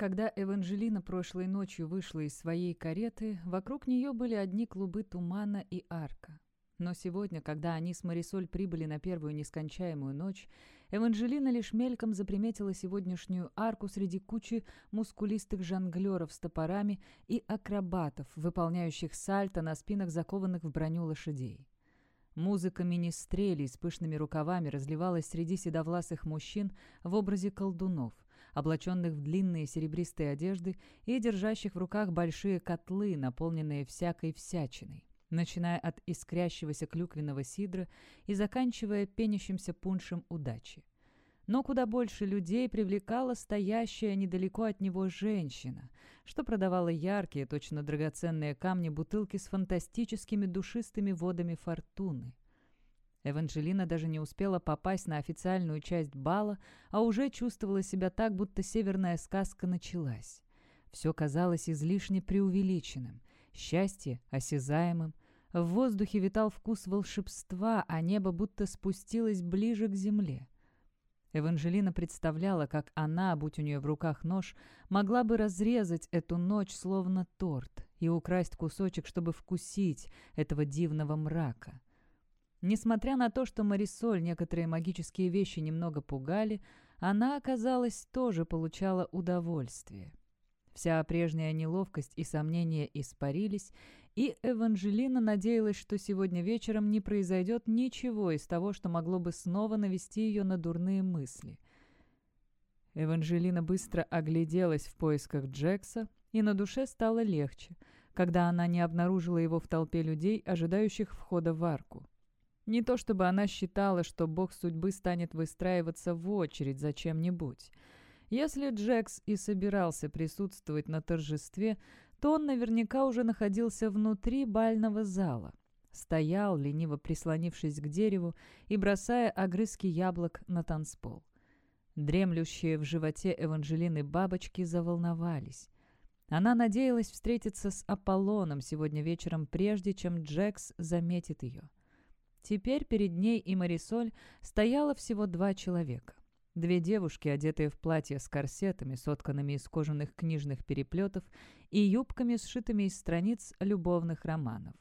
Когда Эванжелина прошлой ночью вышла из своей кареты, вокруг нее были одни клубы тумана и арка. Но сегодня, когда они с Марисоль прибыли на первую нескончаемую ночь, Эванжелина лишь мельком заприметила сегодняшнюю арку среди кучи мускулистых жонглеров с топорами и акробатов, выполняющих сальто на спинах закованных в броню лошадей. Музыка министрелей с пышными рукавами разливалась среди седовласых мужчин в образе колдунов – облаченных в длинные серебристые одежды и держащих в руках большие котлы, наполненные всякой всячиной, начиная от искрящегося клюквенного сидра и заканчивая пенящимся пуншем удачи. Но куда больше людей привлекала стоящая недалеко от него женщина, что продавала яркие, точно драгоценные камни бутылки с фантастическими душистыми водами фортуны. Эванжелина даже не успела попасть на официальную часть бала, а уже чувствовала себя так, будто северная сказка началась. Все казалось излишне преувеличенным, счастье осязаемым. В воздухе витал вкус волшебства, а небо будто спустилось ближе к земле. Эванжелина представляла, как она, будь у нее в руках нож, могла бы разрезать эту ночь словно торт и украсть кусочек, чтобы вкусить этого дивного мрака. Несмотря на то, что Марисоль некоторые магические вещи немного пугали, она, оказалось, тоже получала удовольствие. Вся прежняя неловкость и сомнения испарились, и Эванжелина надеялась, что сегодня вечером не произойдет ничего из того, что могло бы снова навести ее на дурные мысли. Эванжелина быстро огляделась в поисках Джекса, и на душе стало легче, когда она не обнаружила его в толпе людей, ожидающих входа в арку. Не то чтобы она считала, что бог судьбы станет выстраиваться в очередь за чем-нибудь. Если Джекс и собирался присутствовать на торжестве, то он наверняка уже находился внутри бального зала. Стоял, лениво прислонившись к дереву и бросая огрызки яблок на танцпол. Дремлющие в животе Эванжелины бабочки заволновались. Она надеялась встретиться с Аполлоном сегодня вечером, прежде чем Джекс заметит ее. Теперь перед ней и Марисоль стояло всего два человека. Две девушки, одетые в платья с корсетами, сотканными из кожаных книжных переплетов и юбками, сшитыми из страниц любовных романов.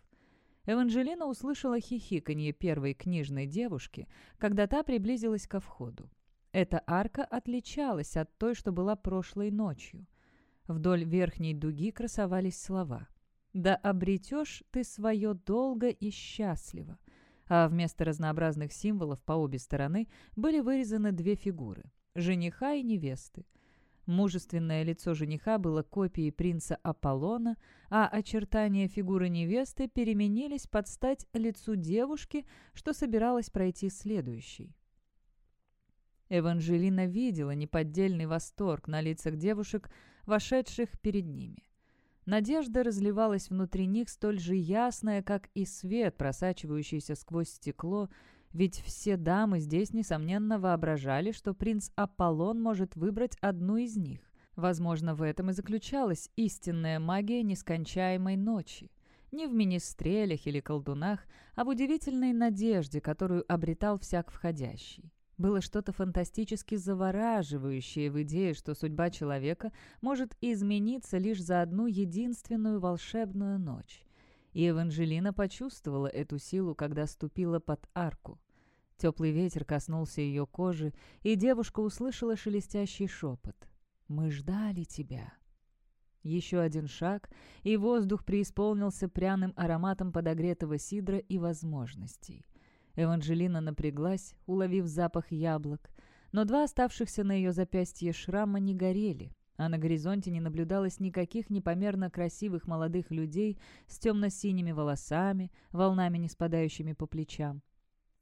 Эванжелина услышала хихиканье первой книжной девушки, когда та приблизилась ко входу. Эта арка отличалась от той, что была прошлой ночью. Вдоль верхней дуги красовались слова «Да обретешь ты свое долго и счастливо», а вместо разнообразных символов по обе стороны были вырезаны две фигуры – жениха и невесты. Мужественное лицо жениха было копией принца Аполлона, а очертания фигуры невесты переменились под стать лицу девушки, что собиралась пройти следующей. Эванжелина видела неподдельный восторг на лицах девушек, вошедших перед ними. Надежда разливалась внутри них столь же ясная, как и свет, просачивающийся сквозь стекло, ведь все дамы здесь, несомненно, воображали, что принц Аполлон может выбрать одну из них. Возможно, в этом и заключалась истинная магия нескончаемой ночи. Не в министрелях или колдунах, а в удивительной надежде, которую обретал всяк входящий. Было что-то фантастически завораживающее в идее, что судьба человека может измениться лишь за одну единственную волшебную ночь. И Эванжелина почувствовала эту силу, когда ступила под арку. Теплый ветер коснулся ее кожи, и девушка услышала шелестящий шепот. «Мы ждали тебя». Еще один шаг, и воздух преисполнился пряным ароматом подогретого сидра и возможностей. Эванжелина напряглась, уловив запах яблок. Но два оставшихся на ее запястье шрама не горели, а на горизонте не наблюдалось никаких непомерно красивых молодых людей с темно-синими волосами, волнами не спадающими по плечам.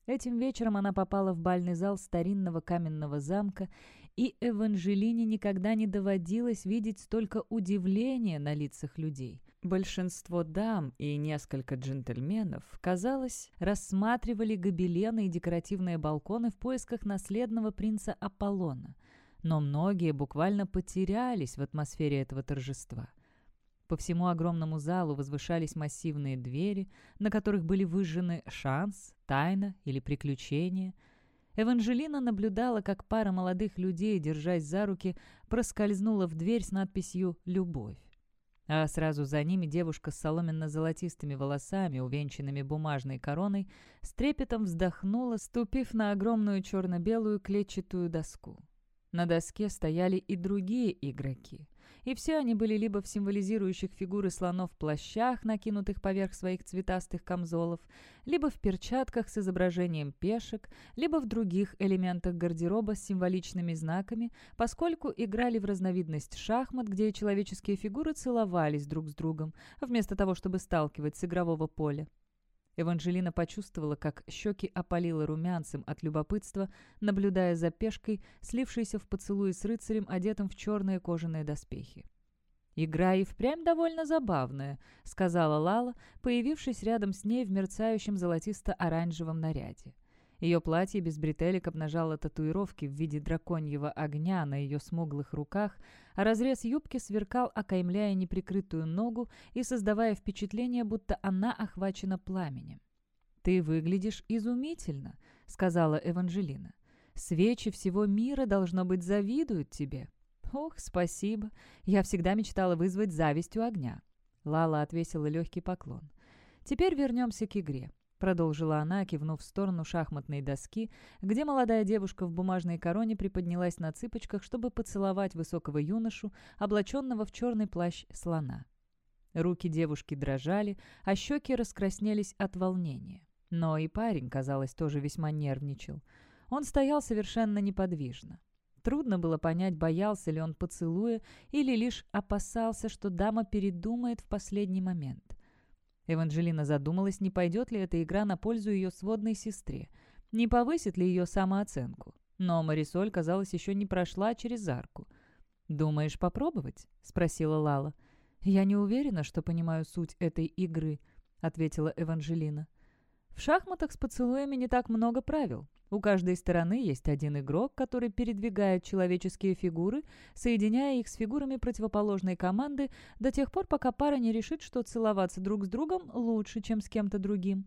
Этим вечером она попала в бальный зал старинного каменного замка, и Эванжелине никогда не доводилось видеть столько удивления на лицах людей. Большинство дам и несколько джентльменов, казалось, рассматривали гобелены и декоративные балконы в поисках наследного принца Аполлона, но многие буквально потерялись в атмосфере этого торжества. По всему огромному залу возвышались массивные двери, на которых были выжжены шанс, тайна или приключение. Эванжелина наблюдала, как пара молодых людей, держась за руки, проскользнула в дверь с надписью «Любовь». А сразу за ними девушка с соломенно-золотистыми волосами, увенчанными бумажной короной, с трепетом вздохнула, ступив на огромную черно-белую клетчатую доску. На доске стояли и другие игроки и все они были либо в символизирующих фигуры слонов плащах, накинутых поверх своих цветастых камзолов, либо в перчатках с изображением пешек, либо в других элементах гардероба с символичными знаками, поскольку играли в разновидность шахмат, где человеческие фигуры целовались друг с другом, вместо того, чтобы сталкивать с игрового поля. Эванжелина почувствовала, как щеки опалило румянцем от любопытства, наблюдая за пешкой, слившейся в поцелуи с рыцарем, одетым в черные кожаные доспехи. «Игра и впрямь довольно забавная», — сказала Лала, появившись рядом с ней в мерцающем золотисто-оранжевом наряде. Ее платье без бретелек обнажало татуировки в виде драконьего огня на ее смуглых руках, а разрез юбки сверкал, окаймляя неприкрытую ногу и создавая впечатление, будто она охвачена пламенем. «Ты выглядишь изумительно», — сказала Эванжелина. «Свечи всего мира, должно быть, завидуют тебе». «Ох, спасибо. Я всегда мечтала вызвать зависть у огня». Лала отвесила легкий поклон. «Теперь вернемся к игре. — продолжила она, кивнув в сторону шахматной доски, где молодая девушка в бумажной короне приподнялась на цыпочках, чтобы поцеловать высокого юношу, облаченного в черный плащ слона. Руки девушки дрожали, а щеки раскраснелись от волнения. Но и парень, казалось, тоже весьма нервничал. Он стоял совершенно неподвижно. Трудно было понять, боялся ли он поцелуя или лишь опасался, что дама передумает в последний момент. Эванжелина задумалась, не пойдет ли эта игра на пользу ее сводной сестре, не повысит ли ее самооценку. Но Марисоль, казалось, еще не прошла через арку. «Думаешь попробовать?» — спросила Лала. «Я не уверена, что понимаю суть этой игры», — ответила Эванжелина. «В шахматах с поцелуями не так много правил. У каждой стороны есть один игрок, который передвигает человеческие фигуры, соединяя их с фигурами противоположной команды до тех пор, пока пара не решит, что целоваться друг с другом лучше, чем с кем-то другим.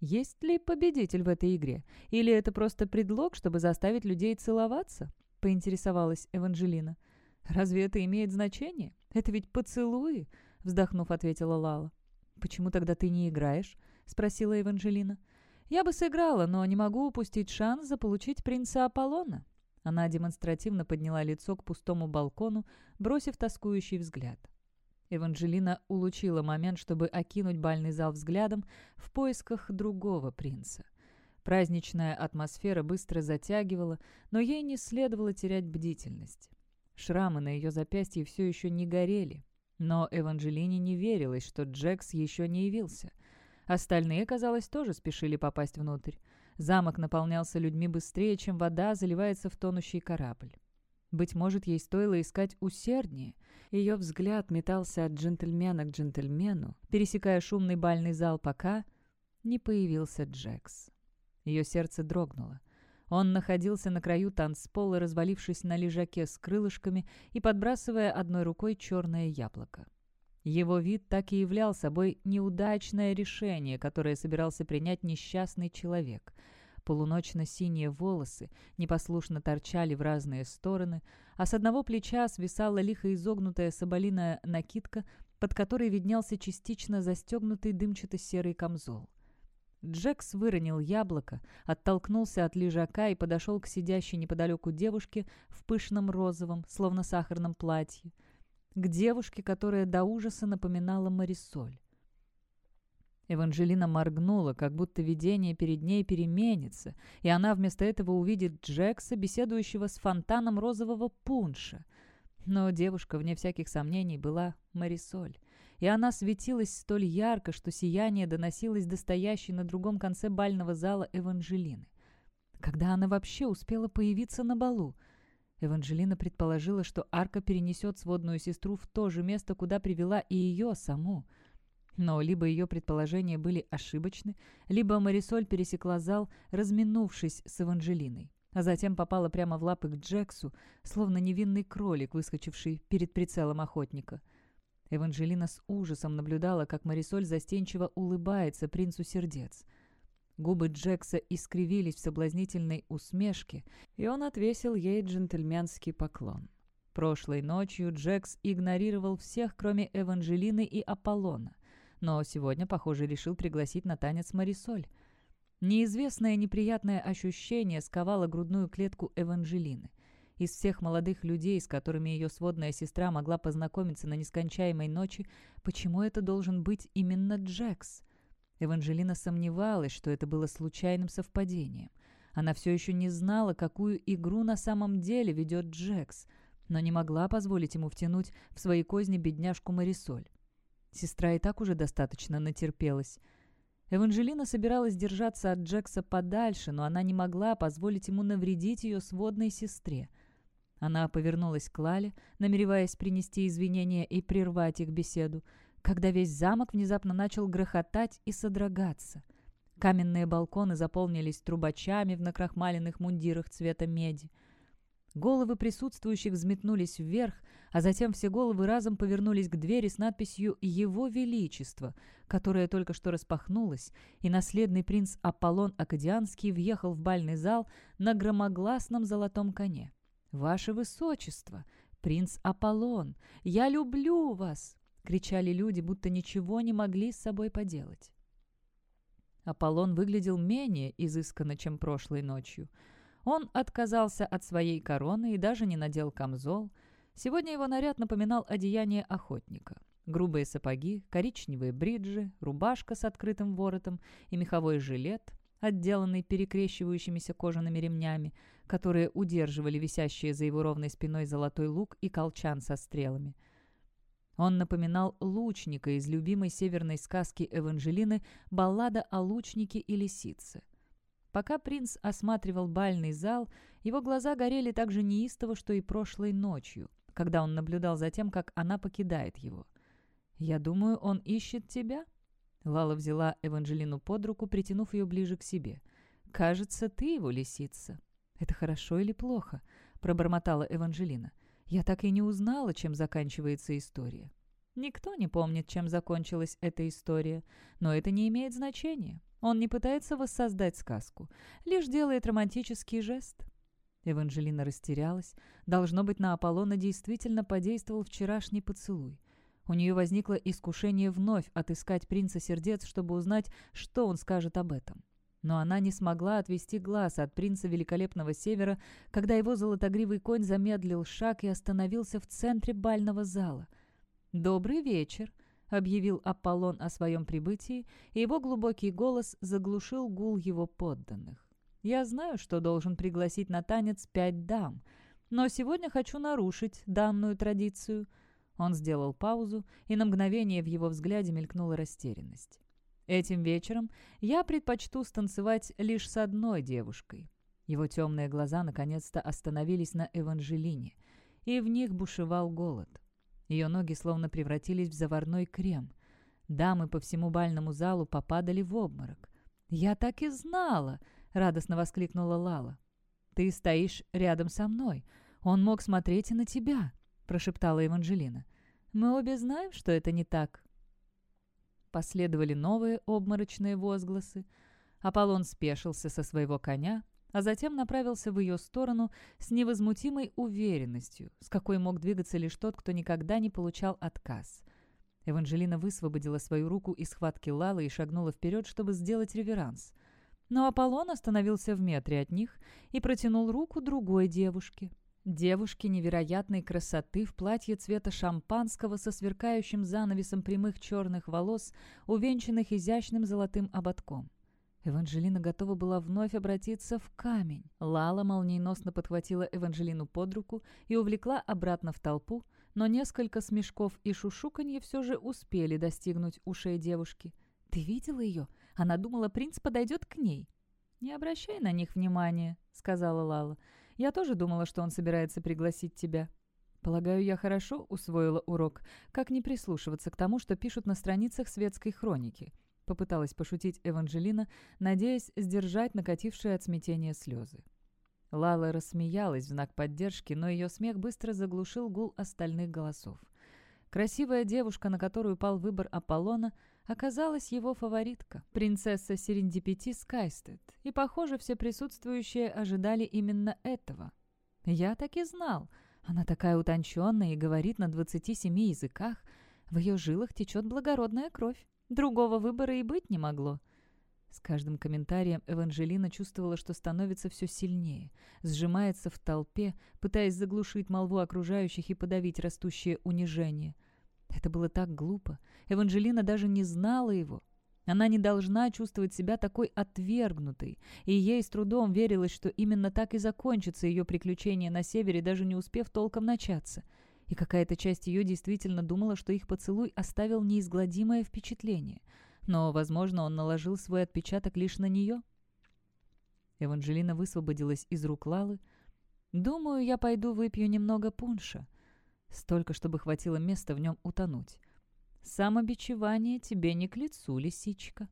Есть ли победитель в этой игре? Или это просто предлог, чтобы заставить людей целоваться? Поинтересовалась Эванжелина. «Разве это имеет значение? Это ведь поцелуи!» Вздохнув, ответила Лала. «Почему тогда ты не играешь?» Спросила Эванжелина. Я бы сыграла, но не могу упустить шанс заполучить принца Аполлона». Она демонстративно подняла лицо к пустому балкону, бросив тоскующий взгляд. Эванжелина улучила момент, чтобы окинуть бальный зал взглядом в поисках другого принца. Праздничная атмосфера быстро затягивала, но ей не следовало терять бдительность. Шрамы на ее запястье все еще не горели, но Эванжелине не верилось, что Джекс еще не явился — Остальные, казалось, тоже спешили попасть внутрь. Замок наполнялся людьми быстрее, чем вода заливается в тонущий корабль. Быть может, ей стоило искать усерднее. Ее взгляд метался от джентльмена к джентльмену, пересекая шумный бальный зал, пока не появился Джекс. Ее сердце дрогнуло. Он находился на краю танцпола, развалившись на лежаке с крылышками и подбрасывая одной рукой черное яблоко. Его вид так и являл собой неудачное решение, которое собирался принять несчастный человек. Полуночно-синие волосы непослушно торчали в разные стороны, а с одного плеча свисала лихо изогнутая соболиная накидка, под которой виднелся частично застегнутый дымчато-серый камзол. Джекс выронил яблоко, оттолкнулся от лежака и подошел к сидящей неподалеку девушке в пышном розовом, словно сахарном платье к девушке, которая до ужаса напоминала Марисоль. Эванжелина моргнула, как будто видение перед ней переменится, и она вместо этого увидит Джекса, беседующего с фонтаном розового пунша. Но девушка, вне всяких сомнений, была Марисоль, и она светилась столь ярко, что сияние доносилось до стоящей на другом конце бального зала Эванжелины. Когда она вообще успела появиться на балу? Эванжелина предположила, что арка перенесет сводную сестру в то же место, куда привела и ее саму. Но либо ее предположения были ошибочны, либо Марисоль пересекла зал, разминувшись с Эванжелиной, а затем попала прямо в лапы к Джексу, словно невинный кролик, выскочивший перед прицелом охотника. Эванжелина с ужасом наблюдала, как Марисоль застенчиво улыбается принцу сердец. Губы Джекса искривились в соблазнительной усмешке, и он отвесил ей джентльменский поклон. Прошлой ночью Джекс игнорировал всех, кроме Эванжелины и Аполлона, но сегодня, похоже, решил пригласить на танец Марисоль. Неизвестное неприятное ощущение сковало грудную клетку Эванжелины. Из всех молодых людей, с которыми ее сводная сестра могла познакомиться на нескончаемой ночи, почему это должен быть именно Джекс? Эванжелина сомневалась, что это было случайным совпадением. Она все еще не знала, какую игру на самом деле ведет Джекс, но не могла позволить ему втянуть в свои козни бедняжку Марисоль. Сестра и так уже достаточно натерпелась. Эванжелина собиралась держаться от Джекса подальше, но она не могла позволить ему навредить ее сводной сестре – она повернулась к Лале, намереваясь принести извинения и прервать их беседу, когда весь замок внезапно начал грохотать и содрогаться. Каменные балконы заполнились трубачами в накрахмаленных мундирах цвета меди. Головы присутствующих взметнулись вверх, а затем все головы разом повернулись к двери с надписью «Его Величество», которая только что распахнулась, и наследный принц Аполлон Акадианский въехал в бальный зал на громогласном золотом коне. «Ваше Высочество! Принц Аполлон! Я люблю вас!» — кричали люди, будто ничего не могли с собой поделать. Аполлон выглядел менее изысканно, чем прошлой ночью. Он отказался от своей короны и даже не надел камзол. Сегодня его наряд напоминал одеяние охотника. Грубые сапоги, коричневые бриджи, рубашка с открытым воротом и меховой жилет, отделанный перекрещивающимися кожаными ремнями, которые удерживали висящие за его ровной спиной золотой лук и колчан со стрелами. Он напоминал лучника из любимой северной сказки Эванжелины «Баллада о лучнике и лисице». Пока принц осматривал бальный зал, его глаза горели так же неистово, что и прошлой ночью, когда он наблюдал за тем, как она покидает его. «Я думаю, он ищет тебя?» Лала взяла Эванжелину под руку, притянув ее ближе к себе. «Кажется, ты его лисица». «Это хорошо или плохо?» — пробормотала Эванжелина. «Я так и не узнала, чем заканчивается история». Никто не помнит, чем закончилась эта история, но это не имеет значения. Он не пытается воссоздать сказку, лишь делает романтический жест. Эванжелина растерялась. Должно быть, на Аполлона действительно подействовал вчерашний поцелуй. У нее возникло искушение вновь отыскать принца сердец, чтобы узнать, что он скажет об этом но она не смогла отвести глаз от принца Великолепного Севера, когда его золотогривый конь замедлил шаг и остановился в центре бального зала. «Добрый вечер», — объявил Аполлон о своем прибытии, и его глубокий голос заглушил гул его подданных. «Я знаю, что должен пригласить на танец пять дам, но сегодня хочу нарушить данную традицию». Он сделал паузу, и на мгновение в его взгляде мелькнула растерянность. Этим вечером я предпочту станцевать лишь с одной девушкой. Его темные глаза наконец-то остановились на Эванжелине, и в них бушевал голод. Ее ноги словно превратились в заварной крем. Дамы по всему бальному залу попадали в обморок. «Я так и знала!» — радостно воскликнула Лала. «Ты стоишь рядом со мной. Он мог смотреть и на тебя», — прошептала Еванжелина. «Мы обе знаем, что это не так», Последовали новые обморочные возгласы. Аполлон спешился со своего коня, а затем направился в ее сторону с невозмутимой уверенностью, с какой мог двигаться лишь тот, кто никогда не получал отказ. Эванжелина высвободила свою руку из схватки Лалы и шагнула вперед, чтобы сделать реверанс. Но Аполлон остановился в метре от них и протянул руку другой девушке. Девушки невероятной красоты в платье цвета шампанского со сверкающим занавесом прямых черных волос, увенчанных изящным золотым ободком. Эванжелина готова была вновь обратиться в камень. Лала молниеносно подхватила Эванжелину под руку и увлекла обратно в толпу, но несколько смешков и шушуканье все же успели достигнуть ушей девушки. «Ты видела ее? Она думала, принц подойдет к ней». «Не обращай на них внимания», — сказала Лала. Я тоже думала, что он собирается пригласить тебя. Полагаю, я хорошо усвоила урок, как не прислушиваться к тому, что пишут на страницах светской хроники. Попыталась пошутить Эванжелина, надеясь сдержать накатившие от смятения слезы. Лала рассмеялась в знак поддержки, но ее смех быстро заглушил гул остальных голосов. Красивая девушка, на которую пал выбор Аполлона, оказалась его фаворитка, принцесса Серендипити Скайстед, и, похоже, все присутствующие ожидали именно этого. Я так и знал. Она такая утонченная и говорит на 27 языках. В ее жилах течет благородная кровь. Другого выбора и быть не могло. С каждым комментарием Эванжелина чувствовала, что становится все сильнее, сжимается в толпе, пытаясь заглушить молву окружающих и подавить растущее унижение. Это было так глупо. Эванжелина даже не знала его. Она не должна чувствовать себя такой отвергнутой, и ей с трудом верилось, что именно так и закончится ее приключение на севере, даже не успев толком начаться. И какая-то часть ее действительно думала, что их поцелуй оставил неизгладимое впечатление — но, возможно, он наложил свой отпечаток лишь на нее. Эванжелина высвободилась из рук Лалы. «Думаю, я пойду выпью немного пунша. Столько, чтобы хватило места в нем утонуть. Самобичевание тебе не к лицу, лисичка».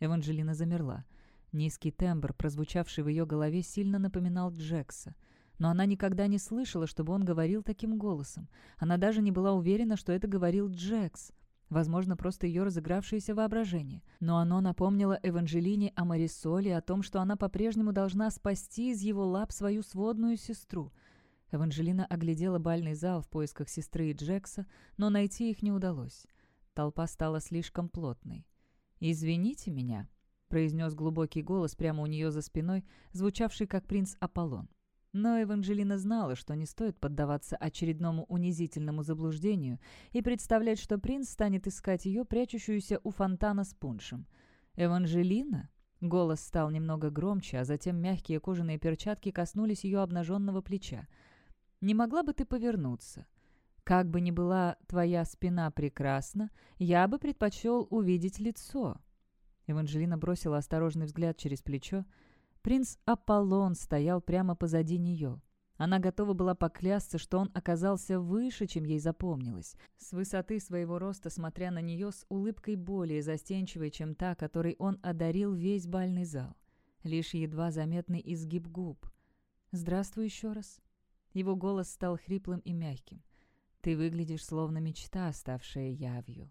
Эванжелина замерла. Низкий тембр, прозвучавший в ее голове, сильно напоминал Джекса. Но она никогда не слышала, чтобы он говорил таким голосом. Она даже не была уверена, что это говорил Джекс. Возможно, просто ее разыгравшееся воображение. Но оно напомнило Эванжелине о Марисоле, о том, что она по-прежнему должна спасти из его лап свою сводную сестру. Эванжелина оглядела бальный зал в поисках сестры и Джекса, но найти их не удалось. Толпа стала слишком плотной. «Извините меня», — произнес глубокий голос прямо у нее за спиной, звучавший как принц Аполлон. Но Эванжелина знала, что не стоит поддаваться очередному унизительному заблуждению и представлять, что принц станет искать ее, прячущуюся у фонтана с пуншем. «Эванжелина?» Голос стал немного громче, а затем мягкие кожаные перчатки коснулись ее обнаженного плеча. «Не могла бы ты повернуться? Как бы ни была твоя спина прекрасна, я бы предпочел увидеть лицо». Эванжелина бросила осторожный взгляд через плечо. Принц Аполлон стоял прямо позади нее. Она готова была поклясться, что он оказался выше, чем ей запомнилось. С высоты своего роста, смотря на нее с улыбкой более застенчивой, чем та, которой он одарил весь бальный зал. Лишь едва заметный изгиб губ. «Здравствуй еще раз». Его голос стал хриплым и мягким. «Ты выглядишь словно мечта, ставшая явью».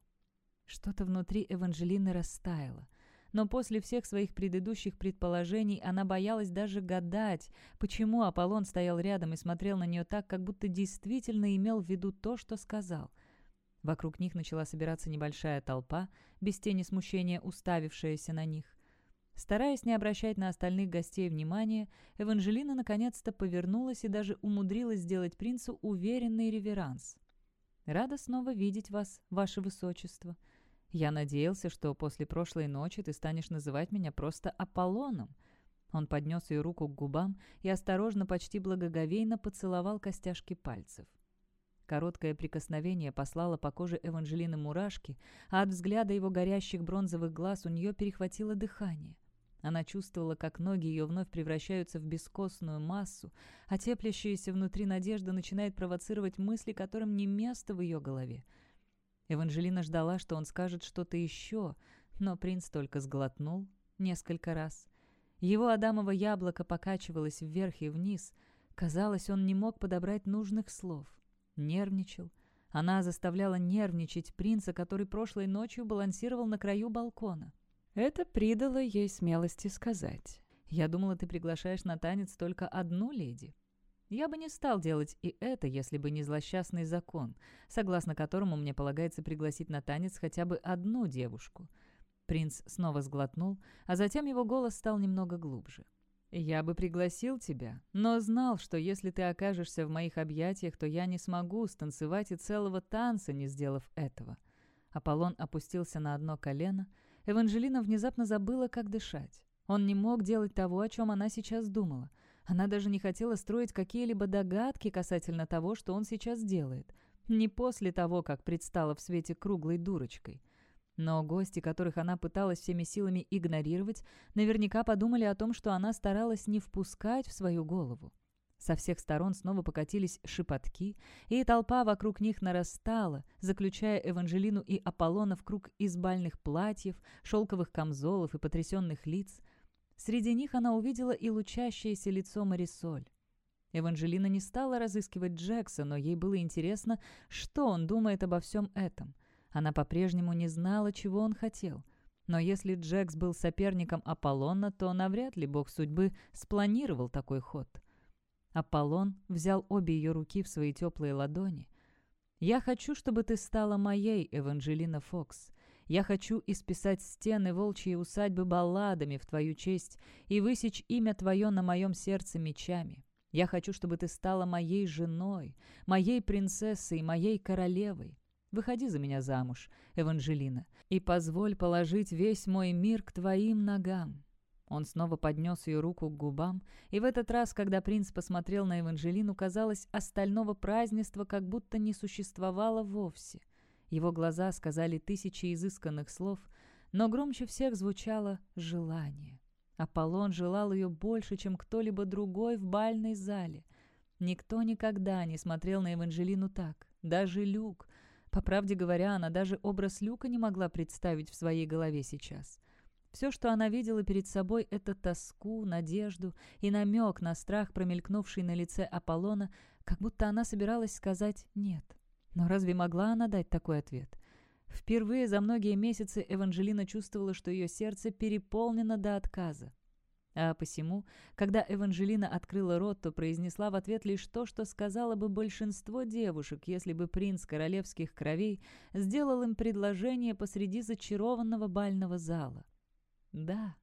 Что-то внутри Эванжелины растаяло но после всех своих предыдущих предположений она боялась даже гадать, почему Аполлон стоял рядом и смотрел на нее так, как будто действительно имел в виду то, что сказал. Вокруг них начала собираться небольшая толпа, без тени смущения уставившаяся на них. Стараясь не обращать на остальных гостей внимания, Эванжелина наконец-то повернулась и даже умудрилась сделать принцу уверенный реверанс. «Рада снова видеть вас, ваше высочество», я надеялся, что после прошлой ночи ты станешь называть меня просто Аполлоном». Он поднес ее руку к губам и осторожно, почти благоговейно поцеловал костяшки пальцев. Короткое прикосновение послало по коже Эванжелины мурашки, а от взгляда его горящих бронзовых глаз у нее перехватило дыхание. Она чувствовала, как ноги ее вновь превращаются в бескостную массу, а теплящаяся внутри надежда начинает провоцировать мысли, которым не место в ее голове — Эванжелина ждала, что он скажет что-то еще, но принц только сглотнул несколько раз. Его адамово яблоко покачивалось вверх и вниз. Казалось, он не мог подобрать нужных слов. Нервничал. Она заставляла нервничать принца, который прошлой ночью балансировал на краю балкона. Это придало ей смелости сказать. «Я думала, ты приглашаешь на танец только одну леди». Я бы не стал делать и это, если бы не злосчастный закон, согласно которому мне полагается пригласить на танец хотя бы одну девушку. Принц снова сглотнул, а затем его голос стал немного глубже. «Я бы пригласил тебя, но знал, что если ты окажешься в моих объятиях, то я не смогу станцевать и целого танца, не сделав этого». Аполлон опустился на одно колено. Эванжелина внезапно забыла, как дышать. Он не мог делать того, о чем она сейчас думала — она даже не хотела строить какие-либо догадки касательно того, что он сейчас делает. Не после того, как предстала в свете круглой дурочкой. Но гости, которых она пыталась всеми силами игнорировать, наверняка подумали о том, что она старалась не впускать в свою голову. Со всех сторон снова покатились шепотки, и толпа вокруг них нарастала, заключая Эванжелину и Аполлона в круг из бальных платьев, шелковых камзолов и потрясенных лиц – Среди них она увидела и лучащееся лицо Марисоль. Эванжелина не стала разыскивать Джекса, но ей было интересно, что он думает обо всем этом. Она по-прежнему не знала, чего он хотел. Но если Джекс был соперником Аполлона, то навряд ли бог судьбы спланировал такой ход. Аполлон взял обе ее руки в свои теплые ладони. «Я хочу, чтобы ты стала моей, Эванжелина Фокс. Я хочу исписать стены волчьей усадьбы балладами в твою честь и высечь имя твое на моем сердце мечами. Я хочу, чтобы ты стала моей женой, моей принцессой, моей королевой. Выходи за меня замуж, Эванжелина, и позволь положить весь мой мир к твоим ногам». Он снова поднес ее руку к губам, и в этот раз, когда принц посмотрел на Эванжелину, казалось, остального празднества как будто не существовало вовсе. Его глаза сказали тысячи изысканных слов, но громче всех звучало желание. Аполлон желал ее больше, чем кто-либо другой в бальной зале. Никто никогда не смотрел на Эванжелину так, даже Люк. По правде говоря, она даже образ Люка не могла представить в своей голове сейчас. Все, что она видела перед собой, это тоску, надежду и намек на страх, промелькнувший на лице Аполлона, как будто она собиралась сказать «нет». Но разве могла она дать такой ответ? Впервые за многие месяцы Эванжелина чувствовала, что ее сердце переполнено до отказа. А посему, когда Эванжелина открыла рот, то произнесла в ответ лишь то, что сказала бы большинство девушек, если бы принц королевских кровей сделал им предложение посреди зачарованного бального зала. «Да,